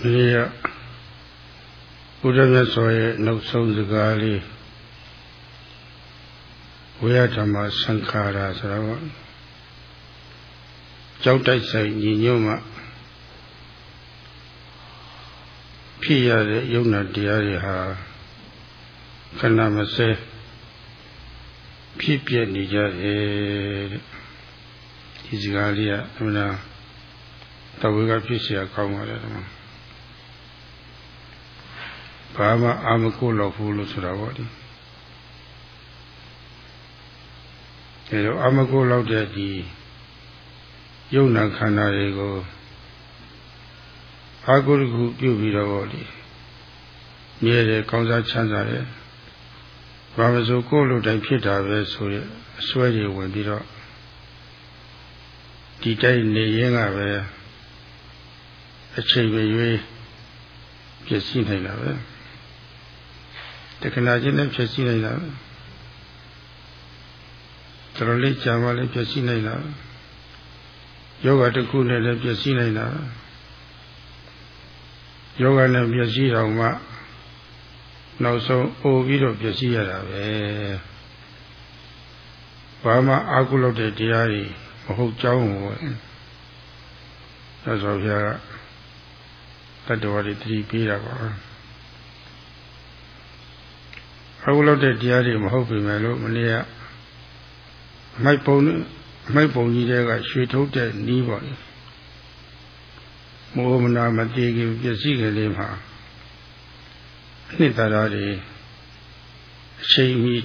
ဒီကဘုရားမြတ်စွာရဲ့နောက်ဆုံးစကားလေးဝိယဓမ္မသံခါရဆိုတော့ကြောက်တိုက်ဆိုင်ညီညွတ်မှဖြစ်ရတဲ့ယုံနာတရားတွေဟာခဏမစဲဖြစ်ပြနေကြတယ်တဲ့ဒီစကားလေးကအမှန်တော့ဝေကဖြစ်เสียကောင်းပါတယ်ကွာ ဘာမှအာမကိုလောက်ဘူးလို့ဆိုတာပေါ့ဒီအဲတော့အာမကိုလောက်တဲ့ဒီယုံနာခန္ဓာတွေကိုအာကုရကုပြုပြီးတော့ပေါ့ဒီမြဲတယ်ကောင်းစားချမ်းသာတယ်ဘာမဆိုကိုယ်လိုတိုင်းဖြစ်တာပဲဆိုရအစွဲတွေဝင်ပြီးတော့ဒီတိုင်းနေရင်ကပဲအချိန်ပဲရွေးပြည့်စည်နိုင်တာပဲ တခဏချင်းနဲ့ဖြစ်စီနိုင်တာတော်တော်လေးကြာမှလည်းဖြစ်စီနိုင်တာယောဂတစ်ခုနဲ့လည်းဖြစ်စီနိုင်တာယောဂနဲ့ဖြစ်စီအောင်မှနောက်ဆုံးအိုပြီးတော့ဖြစ်စီရတာပဲဘာမှအာကုလို့တဲ့တရားတွေမဟုတ်ကြောင်းဘူးသတ်တော်ဘုရားကတတ္တဝါတွေတတိပေးတာပါ အခုလောက်တဲ့တရားတွေမဟုတ်ပြီမဲ့လို့မနေ့ကအမိုက်ပုံအမိုက်ပုံကြီးတွေကရွှေထုတ်တဲ့နီးပါလေမောမနာမတိခင်ပစ္စည်းကလေးမှာအနှစ်သာရတွေအချိန်မီ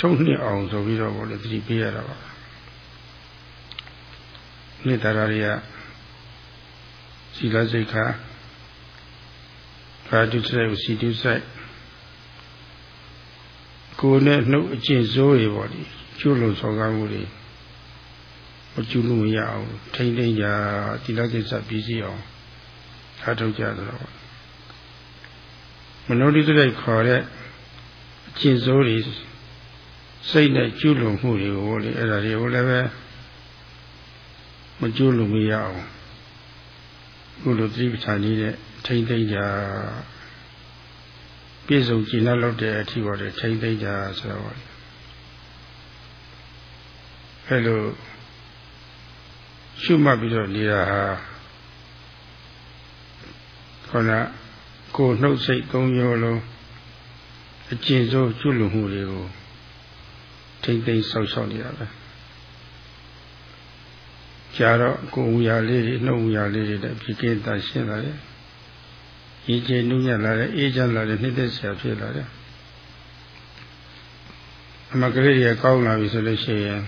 ထုံးနှစ်အောင်ဆိုပြီးတော့ဘောလေသတိပေးရတာပါနှစ်သာရတွေကစီလစိတ်ခါကာတုစိုက်စီတုစိုက် ကိုယ်နဲ့နှုတ်အကျင့်စိုးတွေပေါ့ဒီကျွလို့ဆောင်ကားမှုတွေမကျွလို့မရအောင်ထိမ့်သိမ့်ကြတိလကိစ္စပြီးစီအောင်ထားထုတ်ကြတော့မနောတိစိတ်ခေါ်တဲ့အကျင့်စိုးတွေစိတ်နဲ့ကျွလို့မှုတွေကိုလေအဲ့ဒါတွေကိုလည်းပဲမကျွလို့မရအောင်ခုလိုသတိပဋ္ဌာန်ကြီးနဲ့ထိမ့်သိမ့်ကြ ပြည့်စုံကျင့်လောက်တဲ့အထိပေါ်တဲ့ထိမ့်သိမ့်ကြဆိုတော့အဲလိုရှုမှတ်ပြီးတော့နေတာဟာခေါဏကိုနှုတ်စိတ်သုံးမျိုးလုံးအကျဉ်းဆုံးကျွလူမှုတွေကိုထိမ့်သိမ့်ဆောက်ရှောက်နေတာပဲကြာတော့ကိုယ်ဝူရလေးတွေနှုတ်ဝူရလေးတွေလည်းဖြစ်ကင်းတန်ရှင်းလာတယ် ရေကျနုညံ့လာတဲ့အေးချမ်းလာတဲ့နှိမ့်သက်ဆရာဖြစ်လာတယ်အမကလေးတွေကောင်းလာပြီဆိုလို့ရှိရင်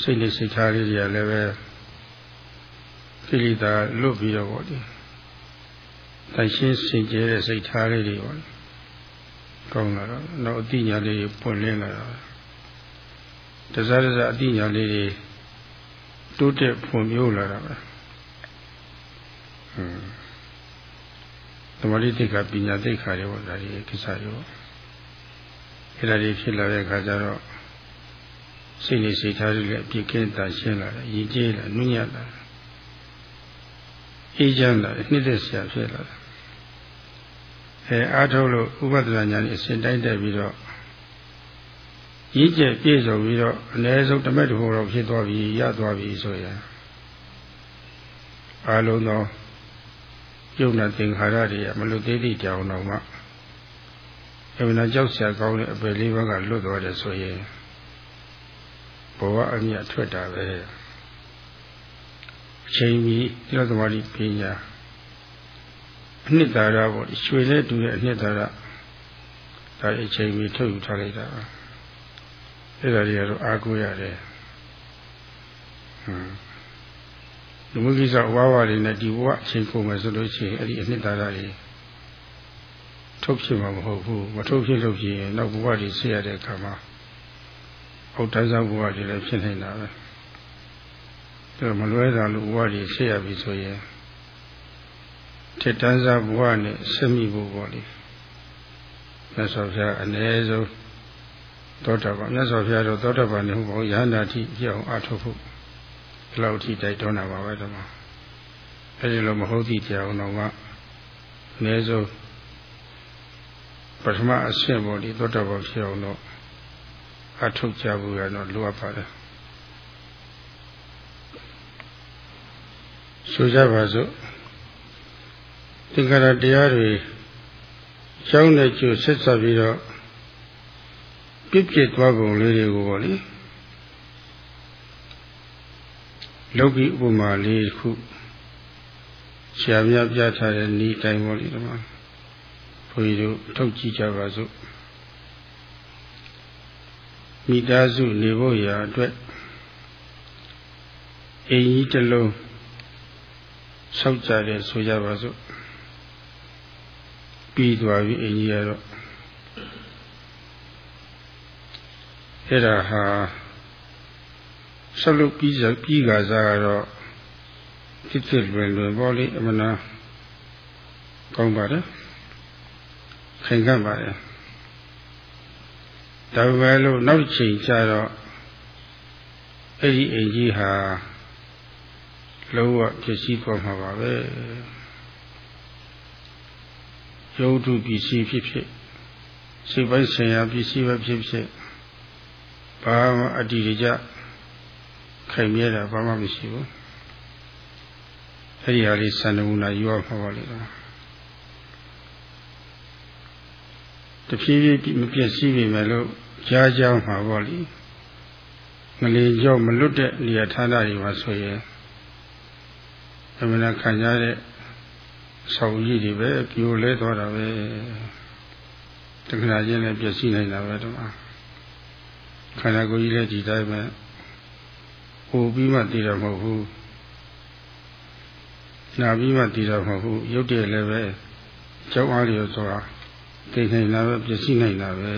စိတ်နဲ့စိတ်ထားလေးတွေကလည်းပဲကိလေသာလွတ်ပြီးတော့ပေါ့ဒီတရှင်းစင်ကြဲတဲ့စိတ်ထားလေးတွေပေါ့ကောင်းလာတော့နောက်အတိညာလေးတွေပွင့်လင်းလာတော့တစားတစားအတိညာလေးတွေတိုးတက်ဖွံ့ဖြိုးလာတာပဲဟွန်း သမာဓိတိတ်္ခပညာတိတ်္ခတွေပေါ့ဒါဒီကိစ္စတွေပေါ့အဲ့ဒါတွေဖြစ်လာတဲ့အခါကျတော့စိတ်နဲ့စိတ်ထားတွေလည်းအပြည့်ကင်းတာရှင်းလာတယ်ရည်ကြည်လာနုညံ့လာအေးချမ်းလာတယ်နှစ်သက်စရာဖြစ်လာတယ်အဲအားထုတ်လို့ဥပဒနာဉာဏ်အစဉ်တိုင်းတက်ပြီးတော့ရည်ကျက်ပြည့်စုံပြီးတော့အ ਨੇ ဆုံးတမက်တဟိုတော့ဖြစ်သွားပြီရသွားပြီဆိုရင်အလုံးသော ယုံနာသင်္ခါရတွေကမလွတ်သေးသည့်ကြောင်တော့မှအမှန်ကြောက်စရာကောင်းတဲ့အပယ်လေးပါးကလွတ်သွားတယ်ဆိုရင်ဘဝအမြတ်ထွက်တာပဲအချိန်ကြီးသီလသမာဓိပညာအနှစ်သာရပေါ့ရွှေနဲ့တူတဲ့အနှစ်သာရဒါအချိန်ကြီးထုတ်ယူထားလိုက်တာအဲ့ဒါတွေကတော့အားကိုးရတယ်ဟွန်း လူမှုကိစ္စဝါဝါတွေနဲ့ဒီဘဝအချိန်ကုန်မယ်ဆိုလို့ရှိရင်အဲ့ဒီအနှစ်သာရတွေထုတ်ဖြစ်မှာမဟုတ်ဘူးမထုတ်ဖြစ်လို့ရှိရင်နောက်ဘဝတွေဆက်ရတဲ့အခါမှာအောက်တန်းစားဘဝတွေလည်းဖြစ်နေတာပဲဒါမလွဲတာလို့ဘဝတွေဆက်ရပြီဆိုရင်ထက်တန်းစားဘဝနဲ့ဆက်မိဖို့ပေါ့လေမြတ်စွာဘုရားအ ਨੇ ဆုံးသောတာပန်မြတ်စွာဘုရားတော့သောတာပန်နဲ့ဟုတ်ပါဘူးယန္တာတိပြောင်းအထုတ်ဖို့ ဒီလောက်ထိတိုက်တွန်းတာပါပဲတော့အဲအဲဒီလိုမဟုတ်သည့်တရားအောင်တော့ကအနည်းဆုံးပထမအဆင့်ပေါ်ဒီသောတာပန်ဖြစ်အောင်တော့အထုတ်ကြဖို့ရတော့လိုအပ်ပါတယ်ဆိုကြပါစို့သင်္ခါရတရားတွေကျောင်းနဲ့ကျိုးဆက်ဆက်ပြီးတော့ပြစ်ပြစ်သွားပုံလေးတွေကိုပေါ့လေ လောကီဥပမာလေးခုဆရာများပြထားတဲ့ဤတိုင်းပေါ့လေဒီမှာဘုန်းကြီးတို့ထုတ်ကြည့်ကြပါစို့မိသားစုနေဖို့ရာအတွက်အိမ်ကြီးတစ်လုံးဆောက်ကြတယ်ဆိုကြပါစို့ပြီးသွားပြီအိမ်ကြီးကတော့အဲ့ဒါဟာ ဆက်လုပ်ပြီးပြီးကစားကတော့ဖြစ်ဖြစ်လွယ်လွယ်ပေါ့လေအမနာကောင်းပါတယ်ခိုင်ခံ့ပါတယ်ဒါပေမဲ့လို့နောက်ချိန်ကျတော့အဲ့ဒီအိမ်ကြီးဟာလုံးဝဖြစ်စည်းသွားမှာပါပဲရုပ်တုပစ္စည်းဖြစ်ဖြစ်စိတ်ပိုင်းဆိုင်ရာပစ္စည်းပဲဖြစ်ဖြစ်ဘာမှအတ္တိကြ ခိုင်မြဲတာဘာမှမရှိဘူးအဲ့ဒီဟာလေးစံနမူနာယူရမှာပါလေတဖြည်းဖြည်းမပြည့်စည်ပြီမဲ့လို့ကြားကြောင်းမှာပေါ့လေငလေကြောမလွတ်တဲ့နေရာဌာနတွေမှာဆိုရင်အမှန်ခံရတဲ့ဆောက်ရည်တွေပဲပြိုလဲသွားတာပဲတခဏချင်းလည်းပြည့်စည်နိုင်တာပဲတော့ခန္ဓာကိုယ်ကြီးလည်းဒီတိုင်းပဲ ဟိုပြီးမှတည်တော့မဟုတ်ဘူးနာပြီးမှတည်တော့မဟုတ်ဘူးရုပ်တည်းလည်းပဲကြောက်အားလျော်ဆိုတာသိနိုင်တာပဲပြည့်စည်နိုင်တာပဲ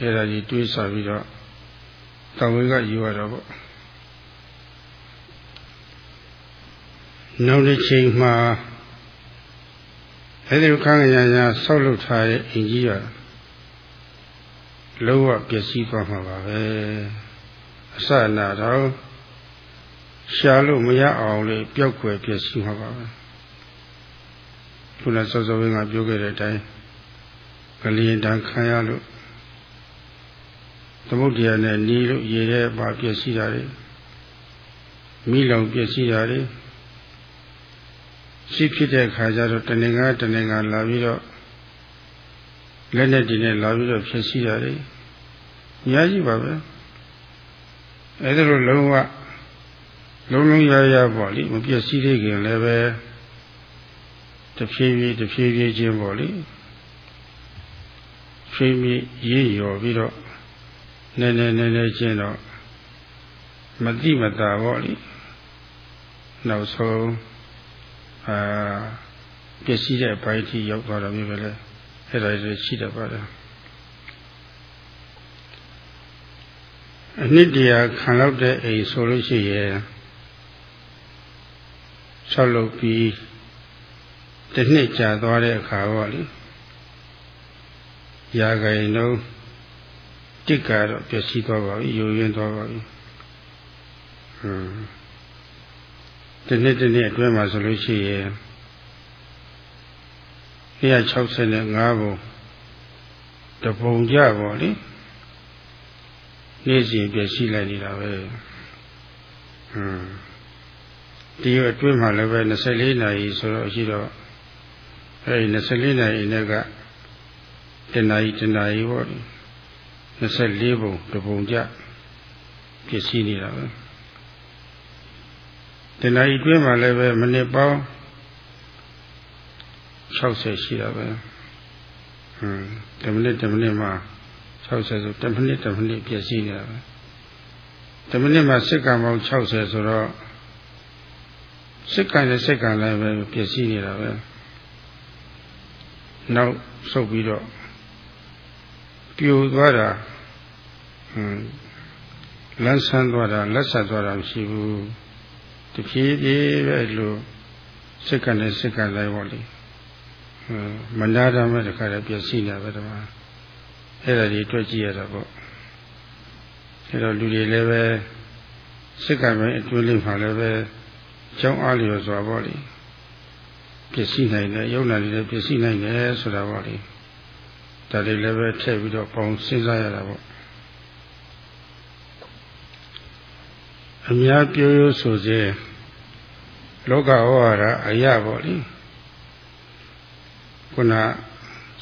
အဲ့ဒါကြီးတွေးဆပြီးတော့တောင်ဝေကယူရတော့ပေါ့နောက်တစ်ချိန်မှာအဲ့ဒီခန်းရရဆောက်လုပ်ထားတဲ့အိမ်ကြီးရလုံးဝပျက်စီးသွားမှာပါပဲ အစနာတော့ရှာလို့မရအောင်လေပျောက်ကွယ်ပျက်စီးမှာပါပဲခုနစောစောကပြောခဲ့တဲ့အတိုင်းကလျင်တန်ခံရလို့သမုဒ္ဒရာနဲ့နီးလို့ရေထဲပါပျက်စီးတာတွေမိလောင်ပျက်စီးတာတွေရှိဖြစ်တဲ့ခါကျတော့တဏှာတဏှာလာပြီးတော့လက်နဲ့ဒီနဲ့လာပြီးတော့ဖြစ်စီတာတွေအများကြီးပါပဲ အဲဒါလိုလုံးဝလုံးလုံးရရပေါ့လေမပြည့်စည်သေးခင်လည်းပဲတဖြည်းဖြည်းတဖြည်းဖြည်းချင်းပေါ့လေဖြည်းဖြည်းရည်ရော်ပြီးတော့နည်းနည်းနည်းနည်းချင်းတော့မတိမတာပေါ့လေနောက်ဆုံးအာပျက်စီးတဲ့အပိုင်းထိရောက်သွားတာမျိုးပဲလေအဲ့ဒါတွေရှိတတ်ပါတယ် အနှစ်တရာခံလောက်တဲ့အိမ်ဆိုလို့ရှိရင်ဆောက်လုပ်ပြီးတစ်နှစ်ကြာသွားတဲ့အခါပေါ့လေရာဂိုင်လုံးတစ်ကတော့ပျက်စီးသွားပါပြီယိုယွင်းသွားပါပြီဟွန်းဒီနှစ်ဒီနှစ်အတွင်းမှာဆိုလို့ရှိရင်165ဘုံတပုံကြပါလေ နေ့စဉ်ပြည့်ရှိလိုက်နေတာပဲဟွန်းဒီအတွင်းမှာလည်းပဲ24နာရီဆိုတော့ရှိတော့အဲဒီ24နာရီနဲ့ကတနာရီတနာရီပေါ့24ဘုံတပုံကြပြည့်ရှိနေတာပဲဒီနာရီတွင်းမှာလည်းပဲမိနစ်ပေါင်း60ရှိတာပဲဟွန်း10မိနစ်10မိနစ်မှာ 60ဆို10မိနစ်10မိနစ်ပြည့်စည်နေတာပဲ10မိနစ်မှာစက္ကန့်ပေါင်း60ဆိုတော့စက္ကန့်နဲ့စက္ကန့်လည်းပဲပြည့်စည်နေတာပဲနောက်ဆုတ်ပြီးတော့ပြိုသွားတာဟွန်းလန်းဆန်းသွားတာလက်ဆက်သွားတာမရှိဘူးတဖြည်းဖြည်းပဲလို့စိတ်ကလည်းစိတ်ကလည်းပေါ့လေမနာတာမဲ့တခါတည်းပြည့်စည်နေပဲတမ အဲ့ဒါကြီးတွေ့ကြည့်ရတာပေါ့အဲ့တော့လူတွေလည်းပဲစိတ်ကပဲအတွင်းလေးမှာလည်းပဲကျောင်းအားလျော်စွာပေါ့လေပစ္စည်းနိုင်တယ်ယုံနာတွေလည်းပစ္စည်းနိုင်တယ်ဆိုတာပေါ့လေဒါတွေလည်းပဲထည့်ပြီးတော့ပေါင်းစဉ်းစားရတာပေါ့အများပြောရိုးဆိုစေလောကဝါဒအရာပေါ့လေခုန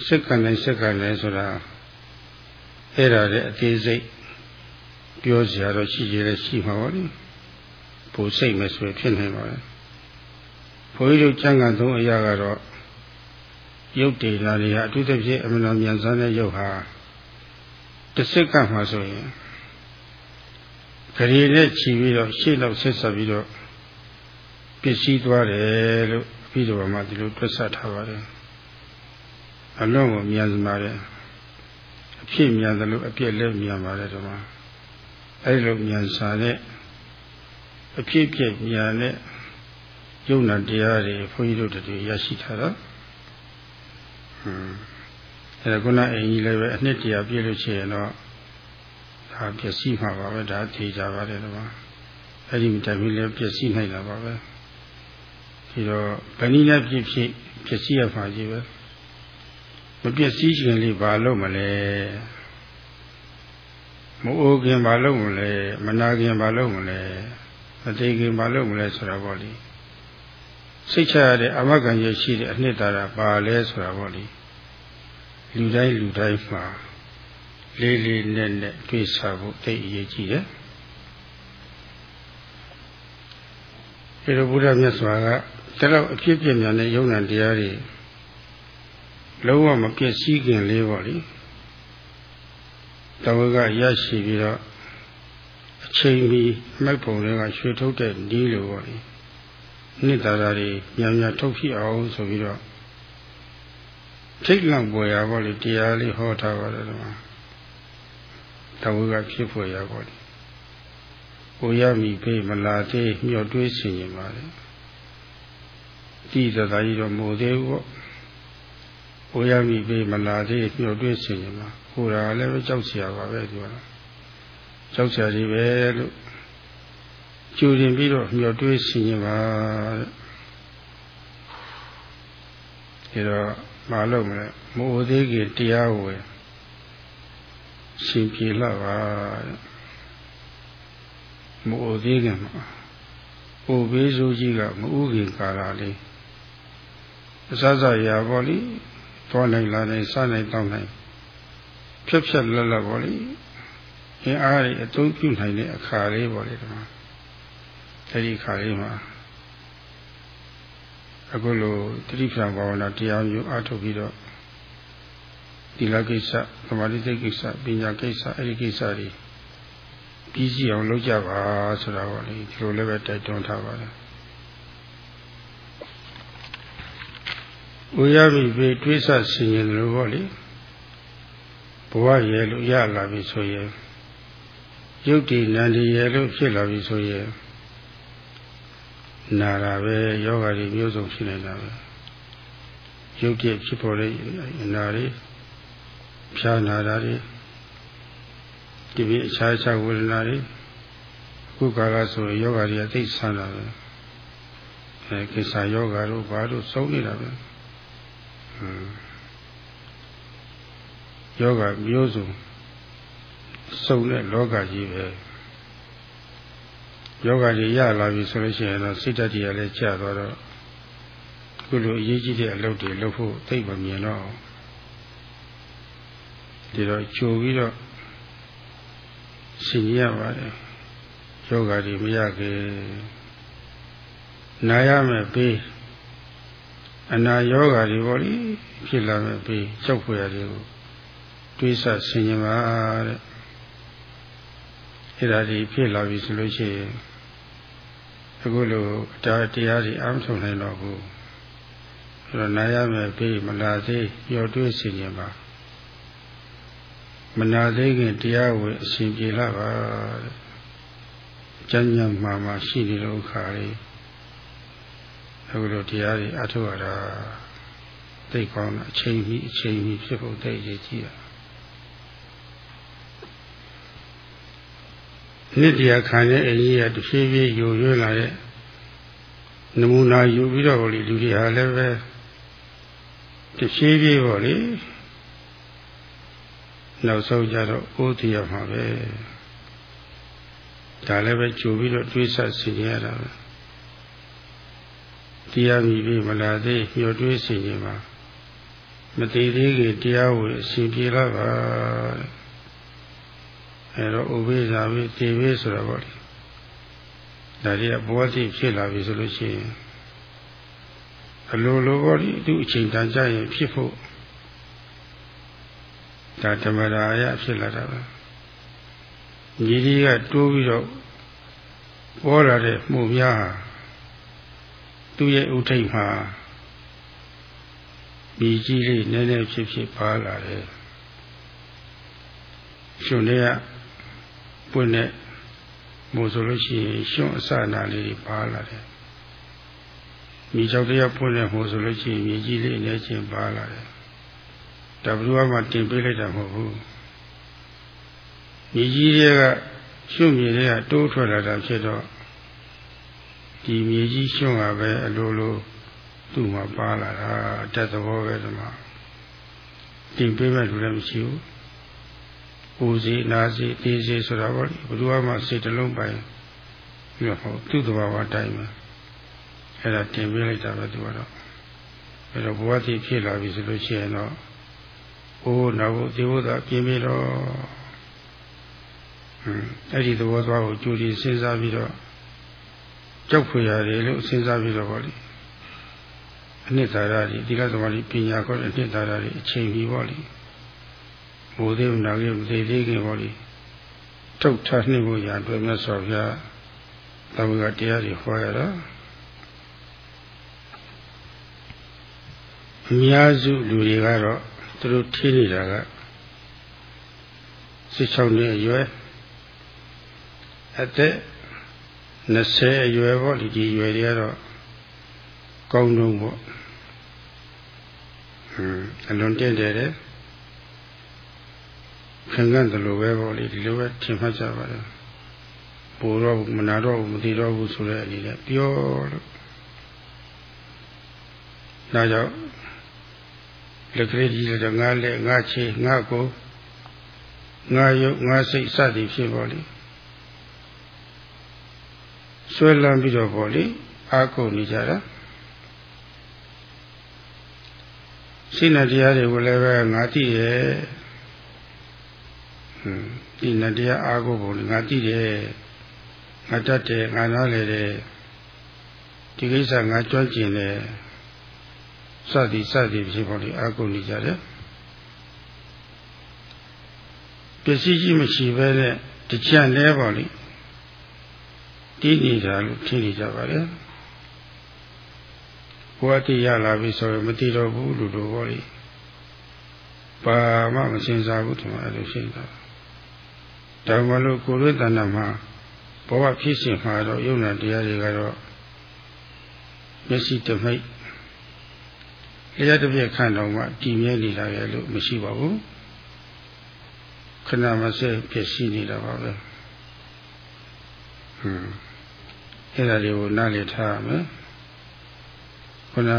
စက္ကန့်နဲ့စက္ကန့်နဲ့ဆိုတာ အဲ့ဒါတဲ့အသေးစိတ်ပြောစရာတော့ရှိကြတယ်ရှိမှာပေါ့လေဘို့စိတ်မဆွေဖြစ်နိုင်ပါလေဘုန်းကြီးတို့ကျမ်းဂန်သုံးအရာကတော့ရုပ်တေလာတွေဟာအထူးသဖြင့်အမှန်တော်မြန်ဆန်းတဲ့ရုပ်ဟာတစ်စက္ကန့်မှဆိုရင်ဂရီနဲ့ခြီးပြီးတော့ရှေ့နောက်ဆက်ဆက်ပြီးတော့ပစ္စည်းသွားတယ်လို့ပြီးတော့မှဒီလိုတွက်ဆထားပါတယ်အလုံးကိုမြန်စမာတယ် အဖြစ်မြန်တယ်လို့အပြည့်လည်းမြန်ပါတယ်ဒီမှာအဲဒီလိုမြန်စာတဲ့အဖြစ်ပြည့်မြန်တဲ့ယုံနာတရားတွေဘုန်းကြီးတို့တည်းရရှိထားတော့ဟွန်းအဲဒါခုနအင်ကြီးလည်းပဲအနှစ်တရာပြည့်လို့ရှိရင်တော့ဒါပျက်စီးမှာပါပဲဒါထေကြပါတယ်တော့အဲ့ဒီတိုင်ပြီးလည်းပျက်စီးနိုင်တာပါပဲဒီတော့ဗဏိနဲ့ဖြစ်ဖြစ်ပျက်စီးရမှာကြီးပဲ မပျက်စီးခြင်းလေးဘာလို့မလဲမအိုးခင်ဘာလို့မလဲမနာခင်ဘာလို့မလဲမသိခင်ဘာလို့မလဲဆိုတာပေါ့လေစိတ်ချရတဲ့အမဂန်ရရှိတဲ့အနှစ်သာရပါလဲဆိုတာပေါ့လေလူတိုင်းလူတိုင်းမှာလေးလေးနက်နက်တွေးဆဖို့သိအရေးကြီးတယ်ဒီလိုဘုရားမြတ်စွာကဒါတော့အဖြစ်ပြညာနဲ့ယုံနာတရားတွေ လုံးဝမပြည့်စည်ခင်လေးပေါ့လေတဝကရရှိပြီးတော့အချိန်မီမိုက်ပုံတွေကရွှေထုတ်တဲ့ဒီလိုပေါ့လေနှစ်သာရတွေမြန်မြန်ထုတ်ဖြစ်အောင်ဆိုပြီးတော့ထိတ်လန့်ပေါ်ရပေါ့လေတရားလေးဟောထားပါတယ်ဒီမှာတဝကဖြစ်ဖို့ရပေါ့လေကိုရမိဖေးမလာသေးမျှော်တွေးဆင်ရင်ပါလေတိသသာကြီးတော့မို့သေးဘူးပေါ့ ကိုရမိဖေးမလာသေးမျှော်တွေးဆင်ရင်ပါကိုရာလည်းပဲကြောက်เสียပါပဲဒီကကြောက်เสียကြီးပဲလို့ကျူရင်ပြီးတော့မျှော်တွေးဆင်ရင်ပါတဲ့ဒါတော့မလုပ်မလဲမို့သေးကြီးတရားဝယ်ရှင်ပြေလှပါမအိုသေးခင်မှာအိုဘေးဆိုးကြီးကမဥခင်ကာလာလေးအစစရာပေါ့လေ သွားနိုင်လာနိုင်စားနိုင်တောင်းနိုင်ဖြက်ဖြက်လက်လက်ပေါ့လေအင်းအားတွေအသုံးပြုနိုင်တဲ့အခါလေးပေါ့လေဒီမှာအဲဒီအခါလေးမှာအခုလိုတတိပ္ပံဘာဝနာတရားမျိုးအားထုတ်ပြီးတော့ဒီလကိစ္စသမာဓိစိတ်ကိစ္စပညာကိစ္စအဲဒီကိစ္စတွေပြီးစီအောင်လုပ်ကြပါဆိုတာပေါ့လေဒီလိုလည်းပဲတိုက်တွန်းထားပါတယ် ဝိရမိပေတွေးဆဆင်ရင်လို့ပေါ့လေဘဝရဲ့လို့ရလာပြီဆိုရင်ရုပ်တည်နန္ဒီရဲ့လို့ဖြစ်လာပြီဆိုရင်နာတာပဲယောဂါတွေမျိုးစုံဖြစ်နေတာပဲရုပ်တည်ဖြစ်ပေါ်တဲ့အနာတွေဖြာနာတာတွေဒီပြအခြားခြားဝေဒနာတွေအခုကာလဆိုရင်ယောဂတွေအသိဆန်းတာပဲအဲကိစ္စယောဂတို့ဘာတို့စုံနေတာပဲဟွန်း ယောဂမျိုးစုံစုံတဲ့လောကကြီးပဲယောဂကြီးရလာပြီဆိုလို့ရှိရင်တော့စိတ်ဓာတ်ကြီးလည်းကျသွားတော့ခုလိုအရေးကြီးတဲ့အလုပ်တွေလုပ်ဖို့သိမမြင်တော့ဒီတော့ကြိုပြီးတော့ရှင်ရပါတယ်ယောဂတွေမရခင်နာရမယ်ပေး အနာယောဂတွေပေါ့လေဖြစ်လာမယ်ပေးကြောက်ဖွယ်တွေကိုတွေးဆဆင်ញပါတဲ့အဲ့ဒါဒီဖြစ်လာပြီဆိုလို့ရှိရင်အခုလိုတရားတရားတွေအမှဆုံးနိုင်တော့ဘူးအဲ့တော့နာရမယ်ပေးမလာသေးရောတွေးဆင်ញပါမနာသေးခင်တရားဝင်အရှင်ပြေလာပါတဲ့ကျမ်းညမှာမှာရှိနေတဲ့ဥခါလေး အခုလိုတရားတွေအထုရတာသိကောင်းတာအချိန်ကြီးအချိန်ကြီးဖြစ်ဖို့သိရကြည့်ရနှစ်တရားခံတဲ့အရေးကတစ်ဖြည်းဖြည်းယိုရွေးလာတဲ့နမူနာယူပြီးတော့လေလူတွေဟာလည်းပဲတဖြည်းဖြည်းပေါ့လေနောက်ဆုံးကြတော့အိုးတည်ရမှာပဲဒါလည်းပဲကြိုပြီးတော့တွေးဆဆင်ရတာပဲ တရားမိပြီမလာသေးညှို့တွေးဆင်နေပါမတည်သေးခင်တရားဝင်အရှင်ပြေလာပါအဲတော့ဥပိ္ပဇာပြီတည်ပြီဆိုတော့ဗောလေဒါတွေကဘဝတိဖြစ်လာပြီဆိုလို့ရှိရင်အလိုလိုဗောလေသူအချိန်တန်ကြရင်ဖြစ်ဖို့ဒါဓမ္မရာအရဖြစ်လာတာပဲညီဒီကတိုးပြီးတော့ပေါ်လာတဲ့မှုများဟာ သူ့ရဲ့ဥထိတ်မှာဒီကြီးလေးနည်းနည်းဖြစ်ဖြစ်ပါလာတယ်ရှင်တွေကပွင့်တဲ့မို့ဆိုလို့ရှိရင်ရှင်အစနာလေးပါလာတယ်မိချောက်တရားပွင့်တဲ့မို့ဆိုလို့ရှိရင်မြေကြီးလေးနဲ့ချင်းပါလာတယ်ဒါဘယ်သူမှတင်ပေးလိုက်တာမဟုတ်ဘူးမြေကြီးတွေကရှင်မြေတွေကတိုးထွက်လာတာဖြစ်တော့ ဒီမြေကြီးရှင်ကပဲအလိုလိုသူ့မှာပါလာတာအတက်သဘောပဲဒီမှာတင်ပေးမဲ့လူလည်းမရှိဘူးပူစီနာစီတေးစီဆိုတာပေါ့ဘယ်သူမှစိတ်တလုံးပိုင်ပြီးတော့ဟောသူ့တဘာဝတိုင်းပဲအဲ့ဒါတင်ပေးလိုက်တာပဲသူကတော့အဲ့တော့ဘဝတိဖြစ်လာပြီဆိုလို့ရှိရင်တော့အိုးနောက်ဒီဘုရားပြင်းပြီးတော့အဲ့ဒီသဘောသွားကိုကြိုကြည့်စဉ်းစားပြီးတော့ ကြောက်ဖွယ်ရတယ်လို့စဉ်းစားပြီးတော့ဗောလေအနှစ်သာရတွေဒီကသမားကြီးပညာခေါ်တဲ့အနှစ်သာရတွေအချိန်ကြီးဗောလေမိုးသေးမနာကြီးမသေးသေးခင်ဗောလေထုတ်ထားနှိမ့်ဖို့ရအတွက်မြတ်စွာဘုရားသဘောကတရားတွေဟောရတာအများစုလူတွေကတော့သူတို့ထင်းနေတာက16နှစ်အရွယ်အသက် 20အရွယ်ပေါ့ဒီဒီအရွယ်တွေကတော့ကောင်းတော့ပေါ့ဟွန်းအလွန်တင့်တယ်တဲ့ခံကန်တယ်လို့ပဲပေါ့လေဒီလိုပဲထင်မှတ်ကြပါတယ်ပိုတော့မနာတော့ဘူးမသိတော့ဘူးဆိုတဲ့အနေနဲ့ပြောလို့ဒါကြောင့်လက်ကလေးကြီးလည်းငါလက်ငါခြေငါကိုငါရုပ်ငါစိတ်စသည်ဖြစ်ပေါ်လေ ဆွဲလန်းပြီးတော့ပေါ့လေအာကုန်နေကြတာစိတ်နဲ့တရားတွေကိုလည်းပဲငါသိရဲ့ဟွန်းဒီနဲ့တရားအာကုန်ပုံငါသိတယ်ငါတတ်တယ်ငါနားလေတယ်ဒီကိစ္စငါကြွကျင်တယ်စသည်စသည်ဖြစ်ပေါ်လေအာကုန်နေကြတယ်ပစ္စည်းကြီးမရှိပဲနဲ့တချမ်းလဲပါလိ တည်နေတာလို့ထင်နေကြပါလေဘဝတိရလာပြီဆိုရင်မသိတော့ဘူးလို့တော့ဘောလိဘာမှမစင်စားဘူးဒီမှာအဲ့လိုရှိနေတာဒါမှလို့ကိုယ်ရတဏ္ဍမှာဘဝဖြစ်စဉ်မှာတော့ယုံနာတရားတွေကတော့မျက်စိတမိတ်လျှက်တစ်ပြက်ခန့်တော့မှတည်မြဲနေတာရဲ့လို့မရှိပါဘူးခဏမစဲဖြစ်ရှိနေတာပါပဲဟွန်း အဲ့ဒါတွေကိုနားလည်ထားရမယ်ခုန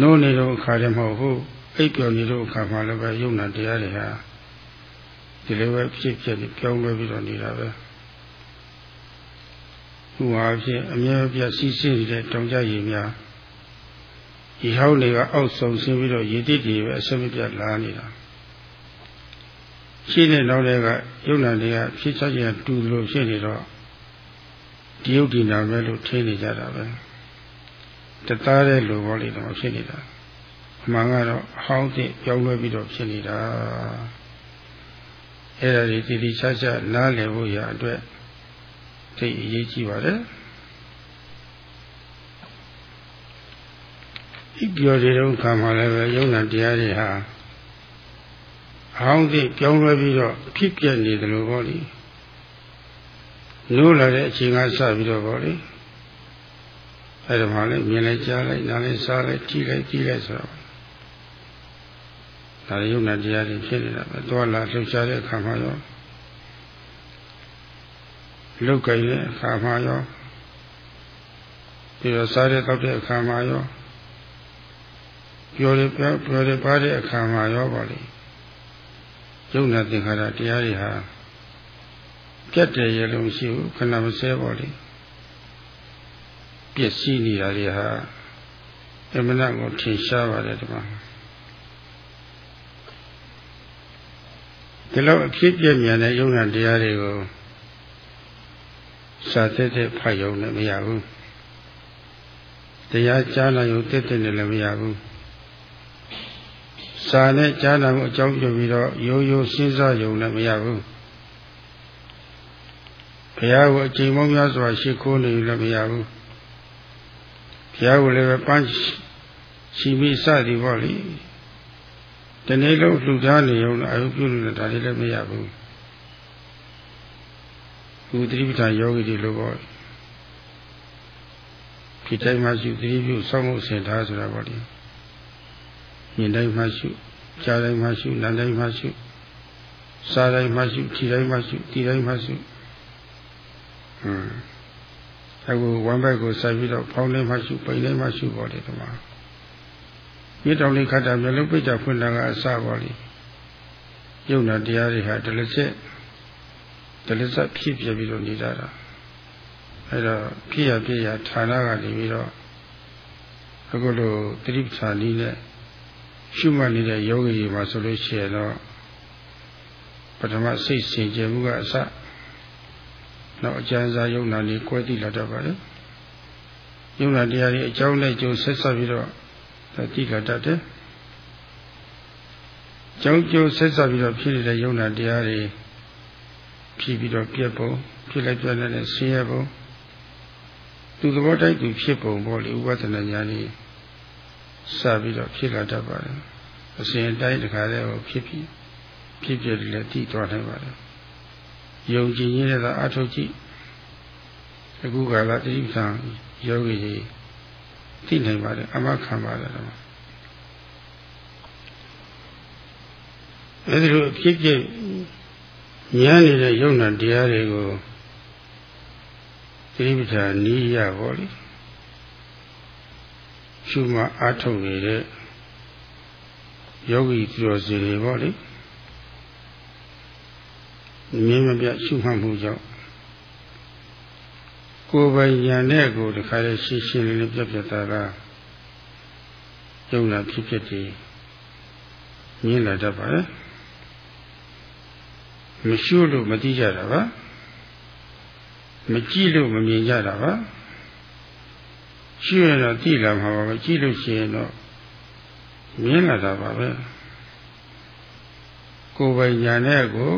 နိုးနေတော့အခါတည်းမဟုတ်ဘူးအိပ်ပျော်နေတော့အခါမှလည်းပဲယုံနာတရားတွေဟာဒီလိုပဲဖြစ်ဖြစ်ပြောင်းလဲပြီးတော့နေတာပဲဟိုဟာဖြစ်အမြဲပြစီးစင်းနေတဲ့တောင်ကြရည်များဒီဟောင်းတွေကအောက်ဆုံးဆင်းပြီးတော့ရည်တည်တည်ပဲအစမပြတ်လာနေတာ ရှိတဲ့နောက်တွေကယုံနာတွေကဖြစ်ချင်တူလို့ရှိနေတော့ဒီယုတ်ဒီနာပဲလို့ထင်နေကြတာပဲတသားတဲ့လူဘောလေးတော့ဖြစ်နေတာအမှန်ကတော့ဟောင်းတဲ့ပြောင်းလဲပြီးတော့ဖြစ်နေတာအဲ့ဒါဒီတိတိကျကျနားလည်ဖို့ရအတွက်သိအရေးကြီးပါတယ်ဤပြောတဲ့ဒုက္ခမှာလည်းပဲယုံနာတရားတွေဟာအ ဟောင်းသိပြောင်းလဲပြီးတော့ဖြစ်ပြနေတယ်လို့ပေါ့လေနိုးလာတဲ့အချိန်ကစပြီးတော့ပေါ့လေအဲ့ဒါမှလည်းမြင်လိုက်ကြားလိုက်နားလိုက်စားလိုက်ကြည့်လိုက်ကြည့်လိုက်ဆိုတော့ဒါရုပ်နာတရားတွေဖြစ်နေတာပဲသွားလာလှုပ်ရှားတဲ့အခါမှာရောလုတ်ကြိုင်တဲ့အခါမှာရောပြီးတော့စားတဲ့တောက်တဲ့အခါမှာရောပြောရပြောပြောရပါတဲ့အခါမှာရောပါလေ ယုံနာသင်္ခါရတရားတွေဟာပြတ်တယ်ရလို့ရှိဘူးခဏမစဲပါလေပျက်စီးနေတာတွေဟာအမှန်ကိုထင်ရှားပါတယ်ဒီမှာဒီလောက်အဖြစ်ပြမြန်တဲ့ယုံနာတရားတွေကိုစာသက်သက်ဖတ်ရုံနဲ့မရဘူးတရားကြားလာရုံတက်တက်နဲ့လည်းမရဘူး စာနဲ့ကြားနာမှုအကြောင်းပြုပြီးတော့ရိုးရိုးစဉ်းစားရုံနဲ့မရဘူးဘုရားကိုအချိန်မောင်းများစွာရှ िख ိုးနေလည်းမရဘူးဘုရားကိုလည်းပဲပန်းရှိမိစသည်ပေါ့လေဒီနေ့လုံးလှူဒါန်းနေုံနဲ့အယုပြုလို့ဒါလေးလည်းမရဘူးခုသတိပဋ္ဌာန်ယောဂီတွေလို့ပေါ့ဒီတိုင်းမှရှိသတိပြုစောင့်မှုစင်ထားဆိုတာပေါ့လေ မြင်တိုင်းမှရှိကြားတိုင်းမှရှိနားတိုင်းမှရှိစားတိုင်းမှရှိခြေတိုင်းမှရှိဒီတိုင်းမှရှိဟွန်းအခုဝမ်းဘက်ကိုစိုက်ပြီးတော့ဖောင်းတိုင်းမှရှိပိန်တိုင်းမှရှိပေါ့လေဒီမှာမြေတောင်လေးခတ်တာမျိုးလုံးပိတ်တာဖွင့်တာကအစပေါ့လေယုံနာတရားတွေဟာတလက်ချက်တလက်ဆက်ဖြစ်ပြပြီးတော့နေကြတာအဲတော့ဖြစ်ရပြရဌာနကနေပြီးတော့အခုလိုတိရိပ္ပာနည်းနဲ့ ရှုမှတ်နေတဲ့ယောဂီတွေမှာဆိုလို့ရှိရင်တော့ပထမစိတ်စင်ကြယ်မှုကအစနောက်အကျဉ်းစားယုံနာလေးကွဲသိလာတတ်ပါလေယုံနာတရားတွေအကြောင်းနဲ့ကြိုဆက်ဆက်ပြီးတော့သိလာတတ်တယ်ကြောင်းကျိုးဆက်ဆက်ပြီးတော့ဖြစ်နေတဲ့ယုံနာတရားတွေဖြစ်ပြီးတော့ပြက်ပုံဖြစ်လိုက်ပြက်နေတဲ့ဆင်းရဲပုံသူသဘောတိုက်သူဖြစ်ပုံပေါ့လေဥပဒနာညာလေး စပြီးတော့ဖြစ်လာတတ်ပါတယ်အစဉ်တိုင်းတခါတည်းကိုဖြစ်ပြီးဖြစ်ပြတယ်လည်းသိသွားနိုင်ပါတယ်ယုံကြည်ရင်းနဲ့သာအထုတ်ကြည့်အခုကလာတိပ္ပံယောဂီကြီးသိနိုင်ပါတယ်အမခံပါတယ်တော့အဲဒီလိုဖြစ်ဖြစ်ဉာဏ်နေတဲ့ယုံနာတရားတွေကိုတိပ္ပံနီးရပါလိ ရှုမှအားထုတ်နေတဲ့ယောဂီသူတော်စင်တွေပေါ့လေမြင်မပြရှုမှတ်မှုကြောင့်ကိုယ်ပိုင်ဉာဏ်နဲ့ကိုတခါလေရှင်းရှင်းလင်းလင်းပြပြသားသားယုံနာဖြစ်ဖြစ်တည်မြင်လာတတ်ပါလေမရှုလို့မသိကြတာပါမကြည့်လို့မမြင်ကြတာပါ ရှိရတော့သိလာမှာပါပဲကြည့်လို့ရှိရင်တော့မြင်လာတာပါပဲကိုယ်ပိုင်ညာနဲ့ကို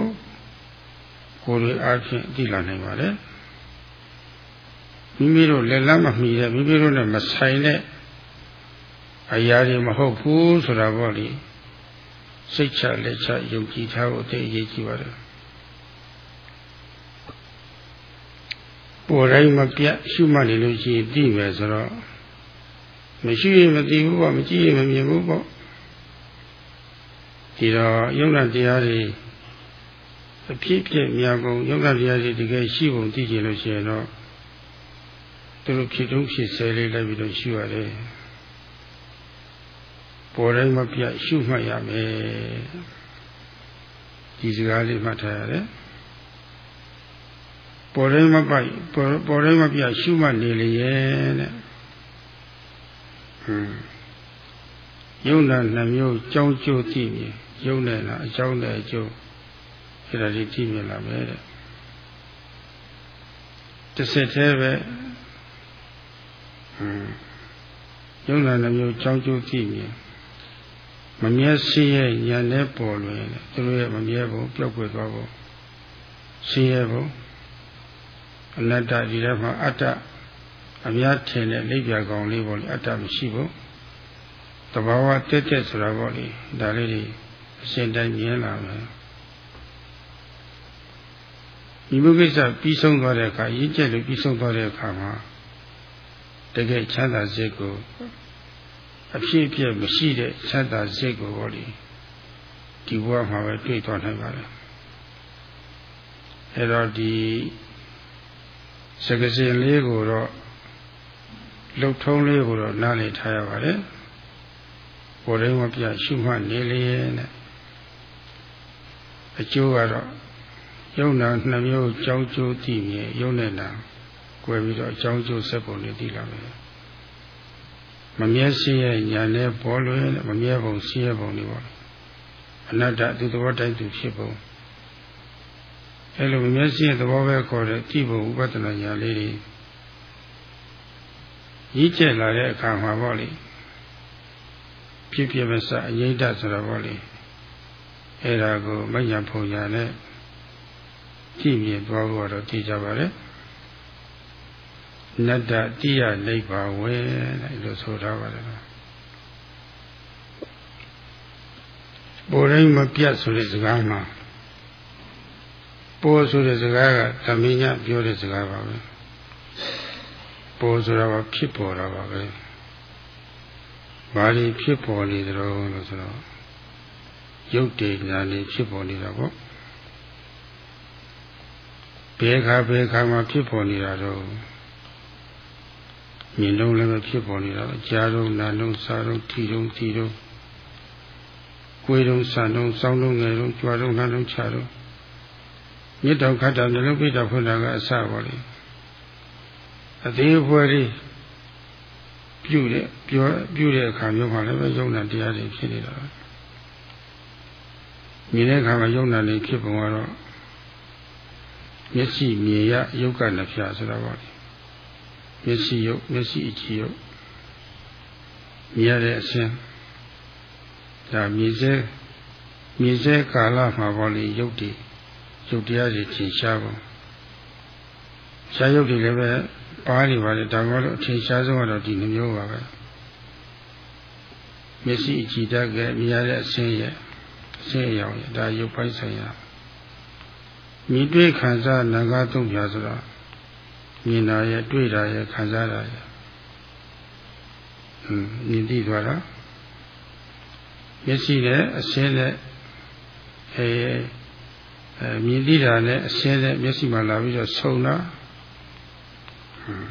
ကိုယ်တွေအားဖြင့်သိလာနိုင်ပါလေမိမိတို့လက်လမ်းမမီတဲ့မိမိတို့နဲ့မဆိုင်တဲ့အရာတွေမဟုတ်ဘူးဆိုတာပေါ့လေစိတ်ချလက်ချယုံကြည်ထားဖို့အသိအရေးကြီးပါတယ် ပေါ်တိုင်းမပြတ်ရှုမှတ်နေလို့ရှိရင်သိမယ်ဆိုတော့မရှိရင်မသိဘူးပေါ့မကြည့်ရင်မမြင်ဘူးပေါ့ဒီတော့ယုံနာတရားတွေအဖြစ်ဖြစ်မြတ်ကုန်ယုံနာတရားတွေတကယ်ရှိပုံသိကြလို့ရှိရင်တော့သူတို့ဖြစ်တုံးဖြစ်ဆဲလေးလိုက်ပြီးတော့ရှုရတယ်ပေါ်တိုင်းမပြတ်ရှုမှတ်ရမယ်ဒီစကားလေးမှတ်ထားရတယ် ပေါ်တိုင်းမပိုက်ပေါ်တိုင်းမပြရှုမှတ်နေလေရဲ့တဲ့ဟွန်းယုံနာနှမျိုးကြောင်းကျိုးသိမြင်ယုံနဲ့လားအကြောင်းနဲ့အကျိုးအဲ့ဒါလေးသိမြင်လာမယ်တဲ့တစ်စက်သေးပဲဟွန်းယုံနာနှမျိုးကြောင်းကျိုးသိမြင်မမြဲရှိရဲ့ညာနဲ့ပေါ်လွင်သူတို့ရဲ့မမြဲဖို့ပျောက်ကွယ်သွားဖို့ရှိရဲ့ဖို့ အနတ္တဒီထဲမှာအတ္တအများထင်တဲ့လိပ်ပြကောင်လေးပေါ့လေအတ္တမရှိဘူးတဘာဝတက်တက်ဆိုတာပေါ့လေဒါလေးတွေအရှင်တိုင်းမြင်လာမယ်ဒီဘုကိစ္စပြီးဆုံးသွားတဲ့အခါရင်းကျက်လို့ပြီးဆုံးသွားတဲ့အခါမှာတကယ်ချမ်းသာစိတ်ကိုအဖြစ်အပျက်မရှိတဲ့ချမ်းသာစိတ်ကိုပေါ့လေဒီဘဝမှာပဲတွေ့သွားနိုင်ပါတယ်အဲတော့ဒီ စကစင်လေးကိုတော့လှုပ်ထုံးလေးကိုတော့နားလည်ထားရပါတယ်ကိုယ်တိုင်းမပြရှုမှတ်နေလေနဲ့အကျိုးကတော့ယုံနာနှမျိုးကြောင်းကျိုးသိမြင်ယုံနေတာကွယ်ပြီးတော့အကြောင်းကျိုးဆက်ပုံတွေသိလာမယ်မမြဲရှိရဲ့ညာနဲ့ပေါ်လွင်မမြဲပုံရှိရဲ့ပုံတွေပေါ့အနတ္တသူသဘောတိုင်းသူဖြစ်ပုံ အဲလိုမမြဲရှိရဲ့သဘောပဲခေါ်တဲ့ကြည့်ပုံဥပဒနာညာလေးတွေရည်ကျက်လာတဲ့အခါမှာပေါ့လေဖြစ်ဖြစ်မစအငိမ့်တဆိုတော့ပေါ့လေအဲဒါကိုမညာဖုံညာနဲ့ကြည့်မြင်သွားဖို့တော့သိကြပါလေနတ္တတိယနိဗ္ဗာဝေတဲ့လို့ဆိုထားပါတယ်ပေါ်တိုင်းမပြတ်ဆိုတဲ့စကားမှာ ပေါ်ဆိုတဲ့စကားကသမင်းညပြောတဲ့စကားပါပဲပေါ်ဆိုတာကဖြစ်ပေါ်တာပါပဲဘာလို့ဖြစ်ပေါ်နေသလဲလို့ဆိုတော့ရုပ်တည်ညာနေဖြစ်ပေါ်နေတာပေါ့ဘယ်ခါဘယ်ခါမှဖြစ်ပေါ်နေတာတော့မြင်လုံးလည်းဖြစ်ပေါ်နေတာကြားလုံးနားလုံးစားလုံးထီလုံးထီလုံးကိုယ်လုံးစံလုံးစောင်းလုံးငယ်လုံးကြွားလုံးနှလုံးချလုံး မြစ်တော်ခတ်တာမျိုးလုံးပြတာဖွင့်တာကအစပါလေအသေးအဖွဲလေးပြုတဲ့ပြောပြုတဲ့အခါမျိုးမှာလည်းပဲယုံနာတရားတွေဖြစ်နေတာမြင်တဲ့အခါမှာယုံနာနေဖြစ်ပုံကတော့မျက်စိမြင်ရယုတ်ကနှဖျားဆိုတာပါလေမျက်စိယုတ်မျက်စိအကြည့်ယုတ်မြင်ရတဲ့အခြင်းဒါမြင်စေမြင်စေကာလမှာပေါ့လေယုတ်တည် ယုတ်တရားတွေသင်ရှားပုံရှားယုတ်တွေလည်းပဲပါးနေပါလေဒါမှမဟုတ်အထင်ရှားဆုံးကတော့ဒီနှမျိုးပါပဲမျက်စိအကြည့်တတ်ကမြင်ရတဲ့အခြင်းရဲ့အခြင်းအရောင်ရဲ့ဒါယုတ်ပိုင်းဆိုင်ရာမြင်တွေ့ခံစားနာငါသုံးပြဆိုတာမြင်တာရဲ့တွေ့တာရဲ့ခံစားတာရဲ့ဟွန်းမြင်သိသွားတာမျက်စိနဲ့အရှင်းနဲ့အဲ အဲမြင်သိတာနဲ့အရှင်းနဲ့မျက်စိမှာလာပြီးတော့ဆုံတာဟွန်း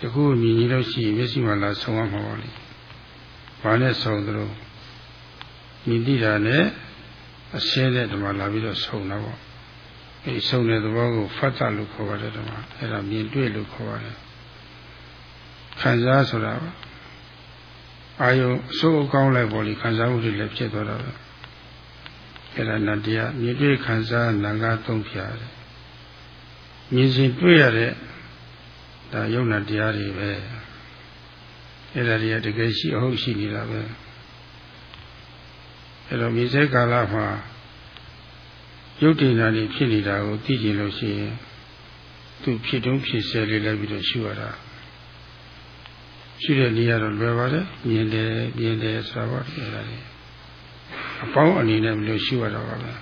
တခုမြင်ကြည့်လို့ရှိရင်မျက်စိမှာလာဆုံရမှာပါလေဘာနဲ့ဆုံသလိုမြင်သိတာနဲ့အရှင်းနဲ့ဒီမှာလာပြီးတော့ဆုံတာပေါ့အဲဆုံတဲ့သဘောကိုဖတ်တာလို့ခေါ်ပါတယ်ဓမ္မအဲ့ဒါမြင်တွေ့လို့ခေါ်ပါတယ်ခံစားဆိုတာပါအာယုအစိုးအကောင်းလိုက်ပေါ်လိခံစားမှုတွေလည်းဖြစ်သွားတာပဲ အဲ့ဒါနတရားမြင်တွေ့ခံစားနာငါသုံးဖြာတယ်မြင်စဉ်တွေ့ရတဲ့ဒါယုံနာတရားတွေပဲအဲ့ဒါတွေကတကယ်ရှိအဟုတ်ရှိနေတာပဲအဲ့တော့မြေစဲကာလမှာရုပ်တည်နာနေဖြစ်နေတာကိုသိကြလို့ရှိရင်သူဖြစ်တုံးဖြစ်ဆဲလေးလိုက်ပြီးတော့ရှုရတာရှုတဲ့နေရာတော့လွယ်ပါတယ်မြင်တယ်မြင်တယ်ဆိုတာပါအဲ့ဒါလေး အပေါင်းအနေနဲ့ဘယ်လိုရှုရတာပါလဲ